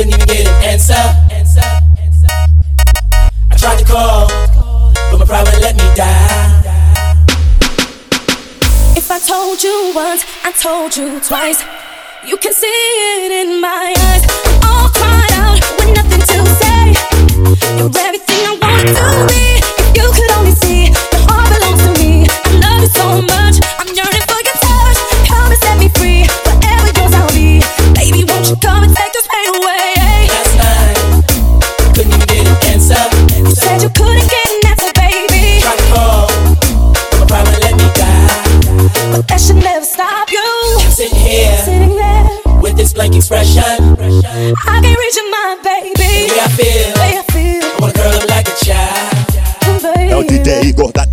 couldn't even get an answer. I tried to call, but my pride wouldn't let me die. If I told you once, I told you twice. You can see it in my eyes. I'm all cried out with nothing to say. You're everything I want to be. If you could only see, your heart belongs to me. I love you so much. I'm yearning for your touch. Come and set me free. Whatever yours, I'll be. Baby, won't you come and sitting here Sitting there, with this blank expression. I can't reach your mind, baby. The way I feel, The way I feel, I wanna curl up like a child. baby. É o DJ Igor da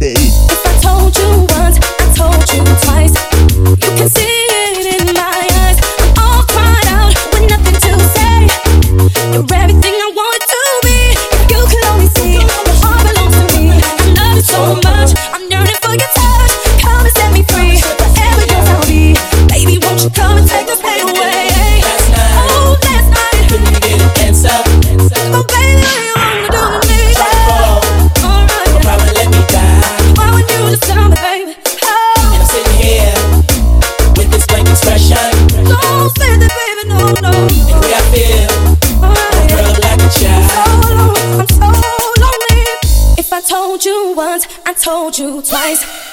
once, I told you twice.